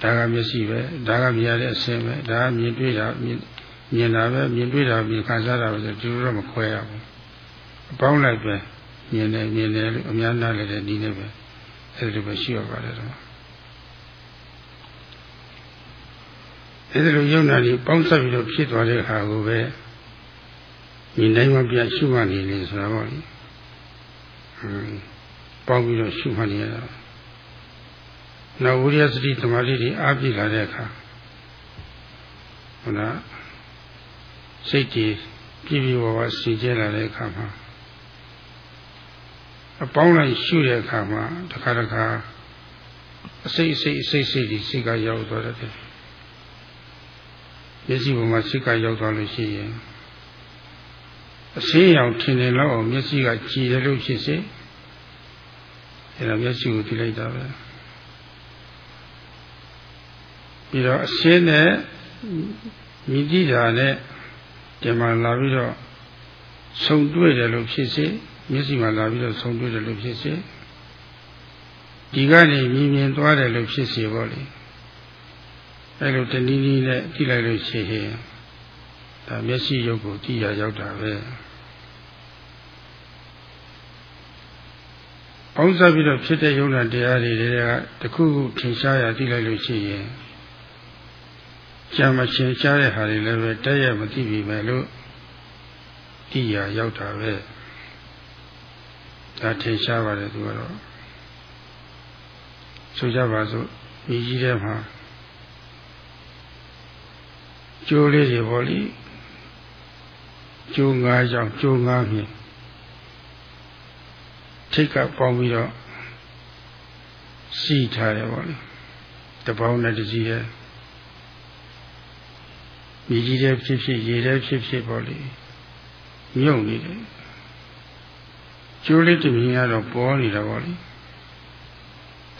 ဒါကမျက်စိပဲဒါကမြင်ရတဲ့အဆင်းပဲဒါကမြင်တွေ့တာမြင်မြင်တာပဲမြင်တွေ့တာမြင်ခံစားတာပဲဆိုဒီလိုတော့မခွဲရဘူးအပေါင်းလိုက်ပဲမြင်တယ်မြင်တယ်လို့အများနာလည်းတဲ့ဒီနဲ့ပဲအဲ့ဒီလိုပဲရှုရပါတယ်တော့အဲဒီလိုယုံနာကြီးပေါင်းစပ်ပြီးတော့ဖြစ်သွားတဲ့အခါကိုပဲညီနိုင်မပြရှုမှတ်နေလေဆိုတော့ဟွန်း ပေါင်းပြီးတော့ရှုမှတ်နေရတာနောက်ဝိရိယစတိသမာဓိတွေအားပြည့်လာတဲ့အခါဟိုနာစိတ်ကြီးပြည့်ပြည့်ဝဝစီကျဲလာတဲ့အခါမှာအပေါင်းလိုက်ရှုတဲ့အခါမှာတစ်ခါတစ်ခါအစိတ်အစိတ်အစိတ်စိတ်ဒီစိတ်ကရောက်သွားတယ်မျက်စိပေါ်မှာစိတ်ကရောက်သွားလို့ရှိရင်အစင်းရောင်ထင်တယ်လို့မျက်စိကကြည်တယ်လို့ဖြစ်စေ အဲ့ဒါမျက်စိကိုကြည့်လိုက်တာပဲပြီးတော့အစင်းနဲ့မြည်ကြည့်တာနဲ့ဒီမှာလာပြီးတော့ဆုံတွေ့တယ်လို့ဖြစ်စေမျက်စိမှာလာပြီးတော့ဆုံတွေ့တယ်လို့ဖြစ်စေဒီကနေမြင်မြင်သွားတယ်လို့ဖြစ်စေပေါ့လေအဲလိုတနည်းနည်းနဲ့ကြည့်လိုက်လို့ရှိရင်ဒါမျက်စိရုပ်ကိုကြည့်ရရောက်တာပဲ ပေါင်းစပ်ပြီးတော့ဖြစ်တဲ့ယုံနာတရားတွေတွေကတခုခုထင်ရှားရကြည့်လိုက်လို့ရှိရင်ကြာမချင်းရှားတဲ့ဟာတွေလည်းပဲတည့်ရမသိပြီပဲလို့တိရရောက်တာပဲဒါထင်ရှားပါတယ်သူကတော့ဆိုကြပါစို့မိကြီးထဲမှာကျိုးလေးတွေပေါ့လေကျိုးငါးကြောင့်ကျိုးငါးမြင် ထိတ်ကပေါင်းပြီးတော့စီထားတယ်ပေါ့လေတပေါင်းနဲ့တကြီးရဲ့မြေကြီးတဲ့ဖြစ်ဖြစ်ရေတဲ့ဖြစ်ဖြစ်ပေါ့လေမြုပ်နေတယ်ကျိုးလေးတမြင်ကတော့ပေါ်နေတာပေါ့လေ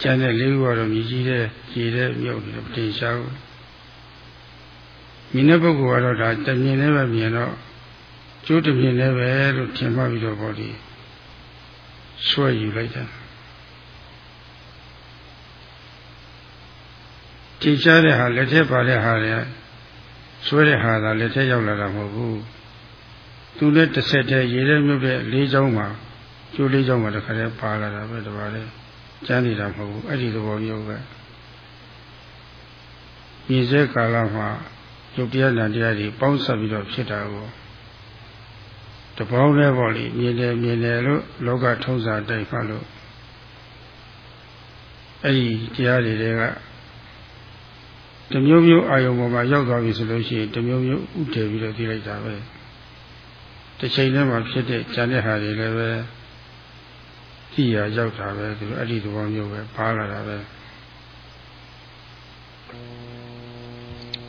ကျန်တဲ့လေးခုကတော့မြေကြီးတဲ့ရေတဲ့မြုပ်နေတယ်တင်ရှားဘူးမြင်တဲ့ပုဂ္ဂိုလ်ကတော့ဒါတမြင်နဲ့ပဲမြင်တော့ကျိုးတမြင်နဲ့ပဲလို့ထင်မှပြီးတော့ပေါ့လေ ဆွဲယူလိုက်တယ်ကြည်ချတဲ့ဟာလက်ထက်ပါတဲ့ဟာတွေဆွဲတဲ့ဟာသာလက်ထက်ရောက်လာတာမဟုတ်ဘူးသူလည်းတစ်ဆက်တည်းရေထဲမြုပ်တဲ့လေးချောင်းမှာကျိုးလေးချောင်းမှာတခါတည်းပါလာတာပဲတပါးလေကျမ်းနေတာမဟုတ်ဘူးအဲ့ဒီသဘောမျိုးပဲမြေစဲကာလမှာယုတ်တရားနာတရားတွေပေါင်းစပ်ပြီးတော့ဖြစ်တာကို တပေါင်းနဲ့ပေါ့လေမြင်တယ်မြင်တယ်လို့လောကထုံးစံတိုက်ဖတ်လို့အဲ့ဒီတရားတွေကတမျိုးမျိုးအာယုံပေါ်မှာရောက်သွားပြီဆိုလို့ရှိရင်တမျိုးမျိုးဥတည်ပြီးတော့သိလိုက်တာပဲတစ်ချိန်တည်းမှာဖြစ်တဲ့ဉာဏ်တဲ့ဟာတွေလည်းပဲကြည့်ရရောက်တာပဲသူအဲ့ဒီသဘောမျိုးပဲပါလာတာပဲ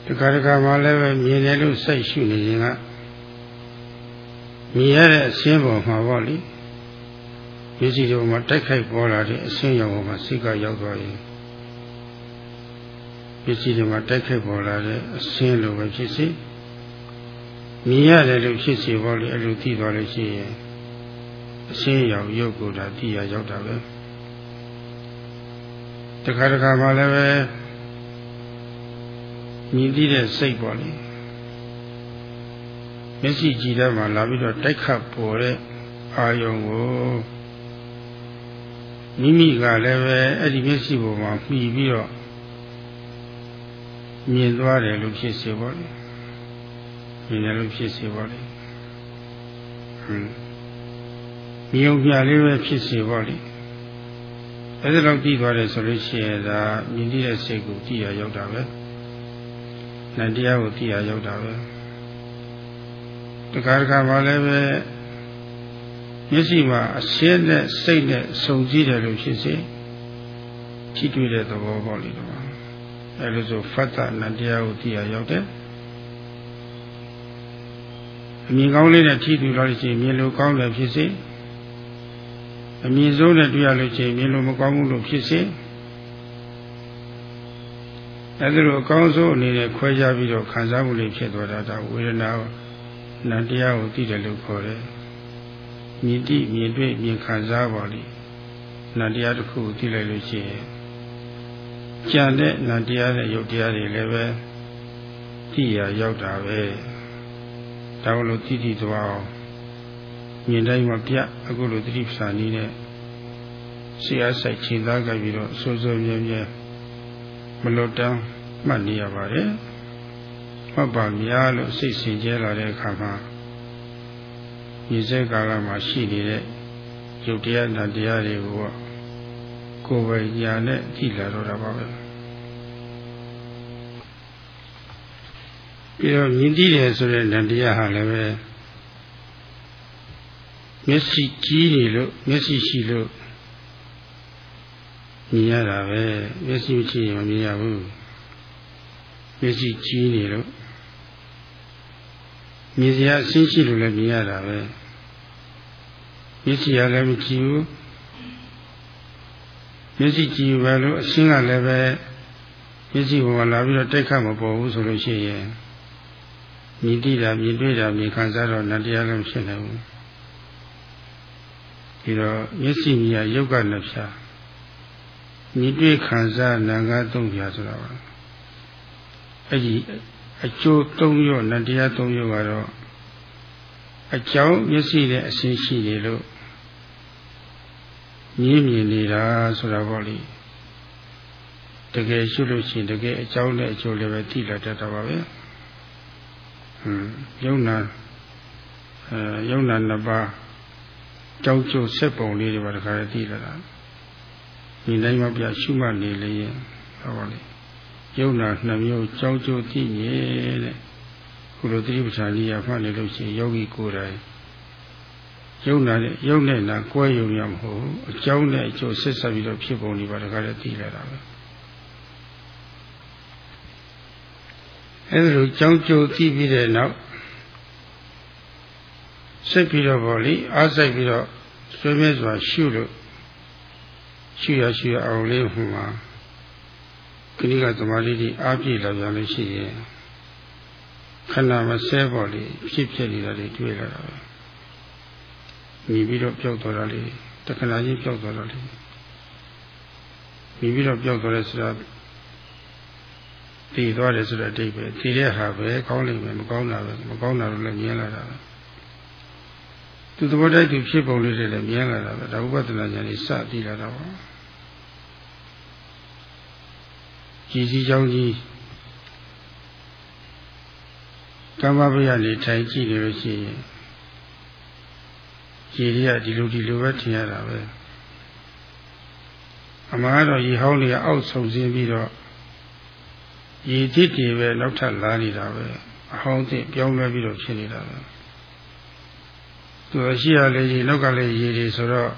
တခါတခါမှလည်းပဲမြင်တယ်လို့စိတ်ရှုနေရင်က မြင်ရတဲ့အရှင်းပေါ်မှာပေါ့လေမျက်စိတော်မှာတိုက်ခိုက်ပေါ်လာတဲ့အရှင်းရောင်ပေါ်မှာစိတ်ကရောက်သွားရင်ပစ္စည်းတွေမှာတိုက်ခိုက်ပေါ်လာတဲ့အရှင်းလိုပဲဖြစ်စေမြင်ရတယ်လို့ဖြစ်စေပေါ့လေအဲ့လိုသိသွားလို့ရှိရင်အရှင်းရောင်ရုပ်ကိုဒါသိရရောက်တာပဲတခါတခါမှလည်းပဲမြင်သိတဲ့စိတ်ပေါ့လေ မျက်စိကြည့်တဲ့မှာလာပြီးတော့တိုက်ခတ်ပေါ်တဲ့အာယုံကိုမိမိကလည်းပဲအဲ့ဒီမျက်စိပေါ်မှာမှီပြီးတော့မြင်သွားတယ်လို့ဖြစ်စေပါလေမြင်တယ်လို့ဖြစ်စေပါလေဟွန်းမြုံပြလေးပဲဖြစ်စေပါလေအဲ့ဒါလောက်ပြီးသွားတယ်ဆိုလို့ရှိရင်ဒါမြင်တဲ့စိတ်ကိုကြည့်ရရောက်တာပဲနတရားကိုကြည့်ရရောက်တာပဲ တခါတခါမှလည်းပဲမျက်စိမှာအရှင်းနဲ့စိတ်နဲ့စုံကြည့်တယ်လို့ဖြစ်စေကြည့်တွေ့တဲ့သဘောပေါ့လေတော့အဲလိုဆိုဖတ်တာနတရားကိုသိရရောက်တယ်အမြင်ကောင်းလေးနဲ့ထိတူလို့ရှိရင်မြင်လို့ကောင်းတယ်ဖြစ်စေအမြင်ဆိုးနဲ့တွေ့ရလို့ရှိရင်မြင်လို့မကောင်းဘူးလို့ဖြစ်စေအဲဒါလိုအကောင်းဆုံးအနေနဲ့ခွဲခြားပြီးတော့ခံစားမှုလေးဖြစ်သွားတာဒါဝေဒနာ နတရားကိုသိတယ်လို့ခေါ်တယ်မြင်တိမြင်တွေ့မြင်ခံစားပါလိနတရားတစ်ခုကိုသိလိုက်လို့ရှိရင်ကြံတဲ့နံတရားနဲ့ယုတ်တရားတွေလည်းပဲသိရရောက်တာပဲဒါလို့သိသိသွားအောင်မြင်တိုင်းမှာပြအခုလိုသတိပ္ပာနည်းနဲ့ဆရာဆိုင်ချိန်သားကြပြီးတော့စိုးစိုးမြဲမြဲမလွတ်တမ်းမှတ်နေရပါတယ် မှတ်ပါများလို့စိတ်ဆင်ကျဲလာတဲ့အခါမှာမြေစဲကာလမှာရှိနေတဲ့ယုတ်တရားနံတရားတွေကိုကိုယ်ပဲညာနဲ့ကြည့်လာတော့တာပါပဲပြီးတော့မြင်သိတယ်ဆိုတဲ့တရားဟာလည်းပဲမျက်စိကြီးနေလို့မျက်စိရှိလို့မြင်ရတာပဲမျက်စိမရှိရင်မမြင်ရဘူးမျက်စိကြီးနေလို့ မြင်စရာအရှင်းရှိလို့လည်းမြင်ရတာပဲမျက်စိကလည်းမကြည့်ဘူးမျက်စိကြည့်ပဲလို့အရှင်းကလည်းပဲမျက်စိပေါ်မှာလာပြီးတော့တိုက်ခတ်မပေါ်ဘူးဆိုလို့ရှိရင်မြင်တိတာမြင်တွေ့တာမြင်ခံစားတော့နတရားလည်းဖြစ်နိုင်ဘူးဒီတော့မျက်စိမြင်ရယုတ်ကနှစ်ဖြာမြင်တွေ့ခံစားနာငါသုံးဖြာဆိုတာပါအဲ့ဒီ အကျိုးသုံးရောနတရားသုံးရောကတော့အကြောင်းမျက်စိနဲ့အရှင်းရှိတယ်လို့မြင်မြင်နေတာဆိုတာပေါ့လေတကယ်ရှုလို့ရှိရင်တကယ်အကြောင်းနဲ့အကျိုးလည်းပဲသိလာတတ်တာပါပဲဟွန်းယုံနာအဲယုံနာနှစ်ပါးကြောက်ကြိုဆက်ပုံလေးတွေပါတခါတည်းသိလာတာဒီတိုင်းမပြရှုမှတ်နေလေရင်ဟောပါလေ ယုံနာနှစ်မျိုးကြောက်ကြိုသိနေတဲ့ခုလိုသတိပဋ္ဌာန်ကြီးရမှတ်နေလို့ရှိရင်ယောဂီကိုယ်တိုင်ယုံနာနဲ့ယုံနဲ့နာကွဲယုံရမဟုတ်အကြောင်းနဲ့အကျိုးဆက်ဆက်ပြီးတော့ဖြစ်ပုံဒီပါတခါတည်းသိလာတာပဲအဲဒါလိုကြောင်းကြိုသိပြီးတဲ့နောက်ဆက်ပြီးတော့ဗောလေအားစိုက်ပြီးတော့ဆွေးမြဲစွာရှုလို့ရှုရရှုရအောင်လေးဟိုမှာ ခဏကသမာဓိတိအားပြည့်လာပြန်လို့ရှိရင်ခဏမဆဲပေါ်လေဖြစ်ဖြစ်နေတာတွေတွေ့လာတာပဲညီပြီးတော့ပျောက်သွားတာလေတခဏချင်းပျောက်သွားတာလေညီပြီးတော့ပျောက်သွားတယ်ဆိုတာတည်သွားတယ်ဆိုတဲ့အတိတ်ပဲတည်တဲ့ဟာပဲကောင်းလိမ့်မယ်မကောင်းတာပဲမကောင်းတာလည်းမြင်လာတာပဲသူသဘောတိုက်သူဖြစ်ပုံလေးတွေလည်းမြင်လာတာပဲဒါဥပဒနာဉာဏ်ကြီးစတည်လာတာပါ ကြည်စည်းကြောင်းကြီးကမ္ဘာပယနေထိုင်ကြည့်နေလို့ရှိရင်ကြည်ရဒီလိုဒီလိုပဲထင်ရတာပဲအမှားတော့ရေဟောင်းတွေကအောက်ဆုံးစင်းပြီးတော့ရေသစ်တွေပဲနောက်ထပ်လာနေတာပဲအဟောင်းသစ်ပြောင်းလဲပြီးတော့ဖြစ်နေတာပဲသူရှိရလေရေနောက်ကလည်းရေတွေဆိုတော့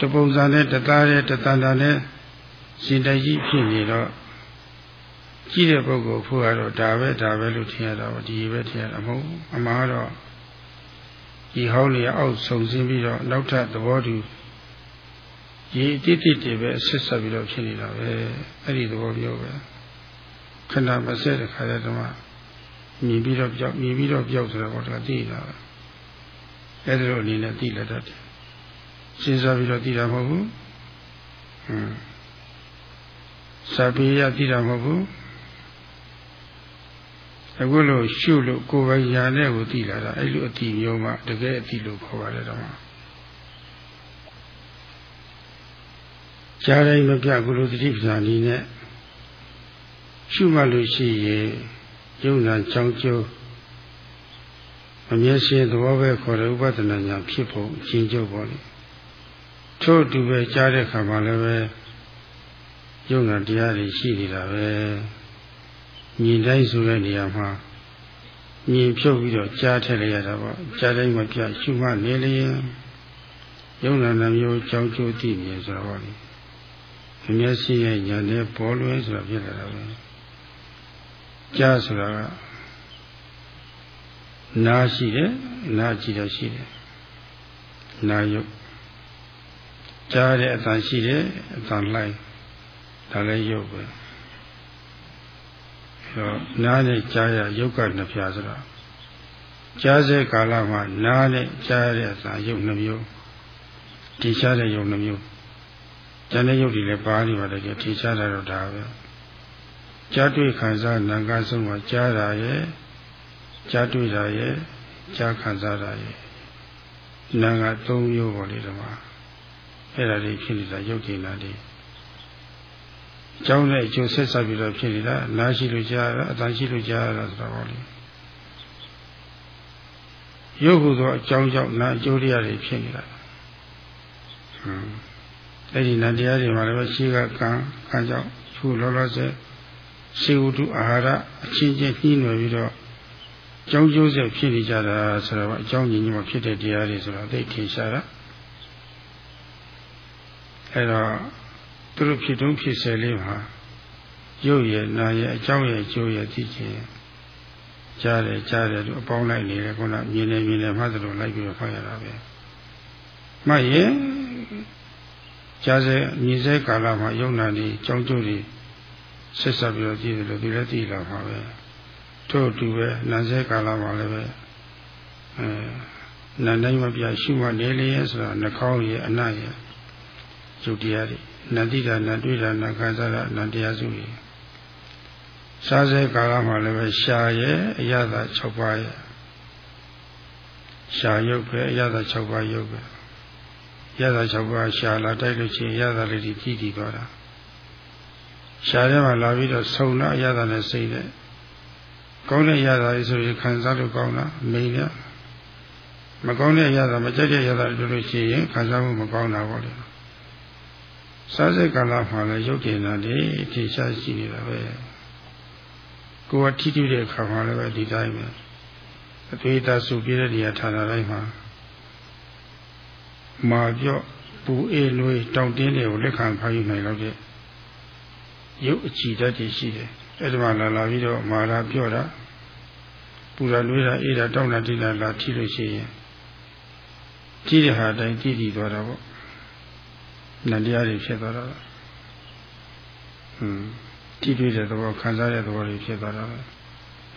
တပုံစံနဲ့တသားနဲ့တတန်တာနဲ့ ရှင်တကြီးဖြစ်နေတော့ကြည့်တဲ့ပုဂ္ဂိုလ်ဖို့ကတော့ဒါပဲဒါပဲလို့ထင်ရတာပေါ့ဒီပဲထင်ရတာမဟုတ်အမှားတော့ဒီဟောင်းလေးအောက်ဆုံစင်းပြီးတော့နောက်ထပ်သဘောတူရေတိတိတွေပဲဆက်ဆက်ပြီးတော့ဖြစ်နေတာပဲအဲ့ဒီသဘောမျိုးပဲခဏမဆက်တဲ့ခါတည်းတော့မြင်ပြီးတော့ပြောက်မြင်ပြီးတော့ပြောက်ဆိုတော့တော့သိတာပဲအဲ့ဒါလိုအနေနဲ့သိလက်တတ်တယ်စဉ်းစားပြီးတော့သိတာမဟုတ်ဘူးဟွန်း စာပေရသိတာမဟုတ်ဘူးအခုလိုရှုလို့ကိုယ်ပိုင်ညာနဲ့ကိုသိလာတာအဲ့လိုအတိမျိုးမှတကယ်အတိလို့ခေါ်ပါတယ်တော့ကြားတိုင်းမပြကုလိုသတိပ္ပာနီးနဲ့ရှုမှတ်လို့ရှိရင်ယုံနာချောင်းကျိုးအမျက်ရှိသဘောပဲခေါ်တဲ့ဥပဒနာညာဖြစ်ဖို့အချင်းကျုပ်ပေါ်လေထို့အတူပဲကြားတဲ့ခါမှလည်းပဲ ယုံနာတရားတွေရှိနေတာပဲမြင်တိုင်းဆိုတဲ့နေရာမှာမြင်ဖြုတ်ပြီးတော့ကြားထည့်လိုက်ရတာပေါ့ကြားတိုင်းမပြရှုမှတ်နေလျင်ယုံနာနှမျိုးကြောင်းကျိုးသိမြင်ဆိုတော့လေအမျက်ရှိရဲ့ညာနဲ့ပေါ်လွဲဆိုတာဖြစ်လာတာပဲကြားဆိုတာကနာရှိတယ်နာကြည့်တော့ရှိတယ်နာယုတ်ကြားတဲ့အတန်ရှိတယ်အတန်လိုက် ဒါလည်းယုတ်ပဲအဲတော့နားနဲ့ကြားရယုတ်ကနှစ်ဖြာဆိုတော့ကြားစေကာလမှာနားနဲ့ကြားရတဲ့အတန်ယုတ်နှမျိုးဒီရှားတဲ့ယုတ်နှမျိုးကျန်တဲ့ယုတ်တွေလည်းပါနေပါတယ်ကြထင်ရှားတာတော့ဒါပဲကြားတွေ့ခံစားနာကဆုံးမှာကြားတာရဲ့ကြားတွေ့တာရဲ့ကြားခံစားတာရဲ့နာက၃မျိုးပေါ်လေတော့အဲ့ဒါတွေဖြစ်နေတာယုတ်ကိနာတွေအ ကြောင်းနဲ့အကျိုးဆက်ဆက်ပြီးတော့ဖြစ်နေတာနားရှိလို့ကြားရတာအတန်ရှိလို့ကြားရတာဆိုတော့လေရုပ်ဟုသောအကြောင်းကြောင့်နာအကျိုးတရားတွေဖြစ်နေတာဟွန်းအဲ့ဒီနာတရားတွေမှာလည်းရှိကကံကံကြောင့်သူလောလောဆယ်စေဝတ္ထုအာဟာရအချင်းချင်းနှီးနွယ်ပြီးတော့ကြောင်းကျိုးဆက်ဖြစ်နေကြတာဆိုတော့အကြောင်းညီညီမဖြစ်တဲ့တရားတွေဆိုတော့သိထင်ရှားတာအဲ့တော့ သူတို့ဖြစ်တုံးဖြစ်ဆဲလေးမှာရုပ်ရဲ့နာရဲ့အကြောင်းရဲ့အကျိုးရဲ့သိခြင်းကြားတယ်ကြားတယ်လို့အပေါင်းလိုက်နေတယ်ခုနမြင်နေမြင်နေမှသလိုလိုက်ပြီးတော့ဖောက်ရတာပဲမှတ်ရင်ကြားစေမြင်စေကာလမှာယုံနာနေကြောင်းကျိုးတွေဆက်ဆက်ပြီးတော့ကြည့်တယ်လို့ဒီလည်းသိလာမှာပဲထို့အတူပဲနာစေကာလမှာလည်းပဲအဲနာတိုင်းမပြရှုမှနေလေဆိုတာနှာခေါင်းရဲ့အနတ်ရဲ့ယုတ်တရားတွေ နတိတာနတွေ့တာနခံစားတာနတရားစုတွေစားစေကာလမှာလည်းပဲရှာရဲ့အရသာ6ပါးရဲ့ရှာယုတ်ပဲအရသာ6ပါးယုတ်ပဲရသာ6ပါးရှာလာတိုက်လို့ချင်းရသာလေးကြီးကြည်တည်သွားတာရှာထဲမှာလာပြီးတော့ဆုံတော့ရသာနဲ့စိတ်နဲ့ကောင်းတဲ့ရသာလေးဆိုရင်ခံစားလို့ကောင်းတာမိန်နဲ့မကောင်းတဲ့အရာသာမကြိုက်တဲ့အရာသာတို့လို့ရှိရင်ခံစားမှုမကောင်းတာပေါ့လေ စားစိတ်ကာလမှာလည်းရုပ်တည်တာလေအထင်ရှားရှိနေတာပဲကိုယ်ကထိတိတဲ့အခါမှာလည်းပဲဒီတိုင်းပဲအသွေးသားစုပြည့်တဲ့နေရာဌာနတိုင်းမှာမာပြော့ပူအေးလွေးတောင့်တင်းတွေကိုလက်ခံဖားယူနိုင်တော့တဲ့ရုပ်အချီတတ်တွေရှိတယ်အဲ့ဒီမှာလာလာပြီးတော့မာရာပြော့တာပူရာလွေးတာအေးတာတောင့်တာတိလာလာထိလို့ရှိရင်ထိတဲ့ဟာတိုင်းတည်တည်သွားတာပေါ့ နန္တရားတွေဖြစ်သွားတာဟွန်းတည်တည်တဲ့သဘောခံစားတဲ့သဘောတွေဖြစ်သွားတာပဲ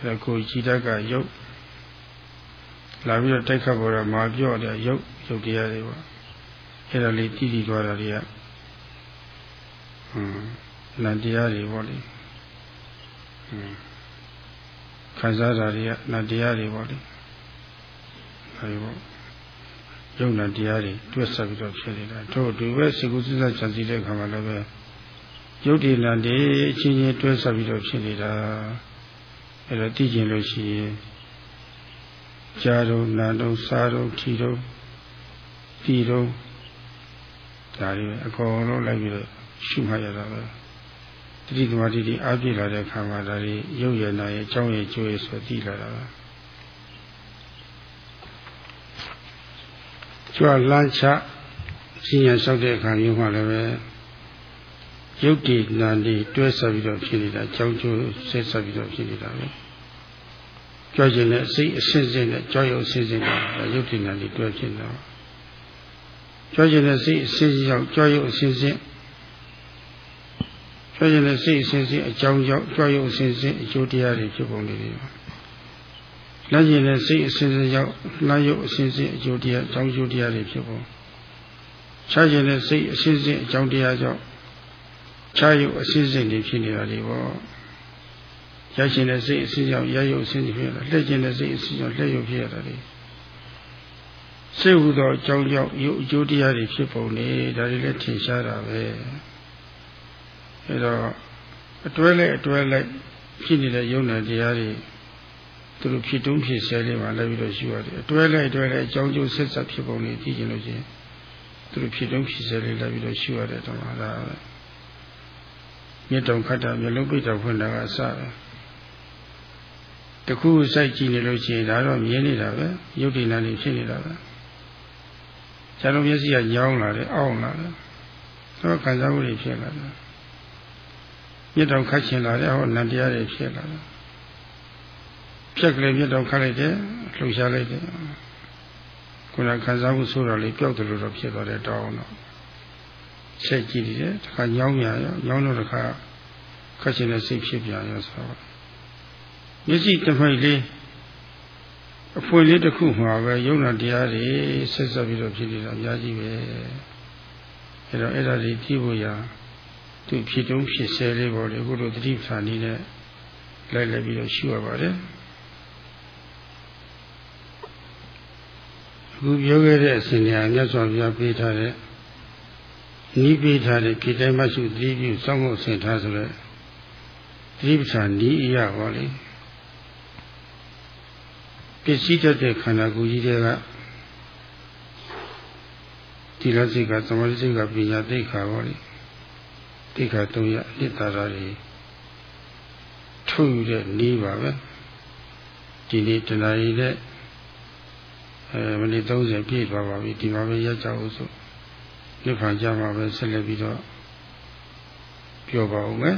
အဲ့ဒါကိုကြည်တတ်ကရုပ်လာပြီးတော့တိုက်ခတ်ပေါ်တော့မာပြော့တဲ့ရုပ်ရုပ်တရားတွေပေါ့အဲ့ဒါလေးတည်တည်သွားတာတွေကဟွန်းနန္တရားတွေပေါ့လေဟွန်းခံစားတာတွေကနန္တရားတွေပေါ့လေအဲဒီပေါ့ ယုံနာတရားတွေတွက်ဆက်ပြီးတော့ဖြစ်နေတာတို့ဒီပဲစေကုသစ္စာဉာဏ်စီတဲ့ခါမှာလည်းပဲယုတ်တိလန်တေအချင်းချင်းတွဲဆက်ပြီးတော့ဖြစ်နေတာအဲတော့သိကျင်လို့ရှိရင်ကြားတော့နာတော့စားတော့ထီတော့တီတော့ဒါတွေအကုန်လုံးလိုက်ပြီးတော့ရှုမှတ်ရတာပဲတတိသမารတိအားပြည့်လာတဲ့ခါမှာဒါတွေရုပ်ရနာရဲ့အကြောင်းရဲ့ကျိုးရဲ့ဆိုသိလာတာပဲ ကျွတ်လန်းချရှင်ရလျှောက်တဲ့အခါမျိုးမှလည်းပဲရုပ်တည်နာနေတွဲဆက်ပြီးတော့ဖြစ်နေတာကြောင်းကျိုးဆက်ဆက်ပြီးတော့ဖြစ်နေတာပဲကြွခြင်းနဲ့စိတ်အစစ်စစ်နဲ့ကြောက်ရွံ့အစစ်စစ်နဲ့ရုပ်တည်နာနေတွဲဖြစ်နေတာကြွခြင်းနဲ့စိတ်အစစ်စစ်ရောက်ကြောက်ရွံ့အစစ်စစ်ကြွခြင်းနဲ့စိတ်အစစ်စစ်အကြောင်းကြောင့်ကြောက်ရွံ့အစစ်စစ်အကျိုးတရားတွေဖြစ်ပုံလေးတွေပါ လက်ရင်နဲ့စိတ်အစဉ်စဉ်ရောက်လမ်းရုပ်အစဉ်စဉ်အကျိုးတရားအကြောင်းကျိုးတရားတွေဖြစ်ပေါ်ခြားရင်နဲ့စိတ်အစဉ်စဉ်အကြောင်းတရားကြောင့်ခြားရုပ်အစဉ်စဉ်တွေဖြစ်နေတာတွေပေါ့ရရှင်တဲ့စိတ်အစဉ်ကြောင့်ရရုပ်အစဉ်စဉ်ဖြစ်ရတာလက်ရှင်တဲ့စိတ်အစဉ်ကြောင့်လက်ရုပ်ဖြစ်ရတာတွေစိတ်ဟူသောအကြောင်းကြောင့်ရုပ်အကျိုးတရားတွေဖြစ်ပုံနေဒါတွေလည်းထင်ရှားတာပဲအဲတော့အတွဲလိုက်အတွဲလိုက်ဖြစ်နေတဲ့ယုံနာတရားတွေ သူတို့ဖြစ်တုံးဖြစ်ဆဲလေးမှာလည်းပြီးတော့ရှိရတယ်အတွဲလိုက်အတွဲလိုက်အကြောင်းကျိုးဆက်ဆက်ဖြစ်ပုံလေးသိကျင်လို့ချင်းသူတို့ဖြစ်တုံးဖြစ်ဆဲလေးလည်းပြီးတော့ရှိရတဲ့တော့ဒါပဲမြတ်တော်ခတ်တာမျိုးလုံးပိတ်တော်ဖွင့်တာကအစပဲတခုစိုက်ကြည့်နေလို့ချင်းဒါတော့မြင်နေတာပဲယုတ်တိနာနေဖြစ်နေတာပဲဇာလုံးမျက်စိကညောင်းလာတယ်အောင့်လာတယ်တော့ခံစားမှုတွေဖြစ်လာတယ်မြတ်တော်ခတ်ချင်လာတယ်ဟောနန္တရားတွေဖြစ်လာတယ် ဖြက်ကလေးမြတ်တော်ခတ်လိုက်တယ်လှုပ်ရှားလိုက်တယ်ခုနခံစားမှုဆိုတော့လေပျောက်တယ်လို့တော့ဖြစ်သွားတယ်တောင်းတော့ချက်ကြည့်နေတယ်တခါညောင်းပြန်ရောညောင်းတော့တခါခတ်ချင်တဲ့စိတ်ဖြစ်ပြန်ရောဆိုတော့မျက်စိတမိုက်လေးအဖွင့်လေးတစ်ခုမှာပဲယုံနာတရားတွေဆက်ဆက်ပြီးတော့ဖြစ်နေတာအများကြီးပဲအဲတော့အဲ့ဒါတွေကြည့်ဖို့ရသူဖြစ်တုံးဖြစ်ဆဲလေးပေါ့လေအခုလိုတတိပ္ပာနည်းနဲ့လိုက်လိုက်ပြီးတော့ရှုရပါတယ် ခုပြောခဲ့တဲ့အစဉ်ညာမြတ်စွာဘုရားပေးထားတဲ့ဤပေးထားတဲ့ကိတိုင်းမရှုသတိပြုစောင့်ဖို့ဆင်ထားဆိုတဲ့သတိပ္ပာနီးအရာပါလေပစ္စည်းတတ်တဲ့ခန္ဓာကိုယ်ကြီးတွေကဒီလစိတ်ကသမာဓိစိတ်ကပညာသိက္ခာပါလေသိက္ခာ၃ရအနှစ်သာရတွေထုတ်ယူတဲ့နီးပါပဲဒီနေ့တဏှာကြီးနဲ့ အဲမိနစ်30ပြည့်သွားပါပြီဒီမှာပဲရက်ကြအောင်ဆိုနိဗ္ဗာန်ကြမှာပဲဆက်လက်ပြီးတော့ပြောပါဦးမယ်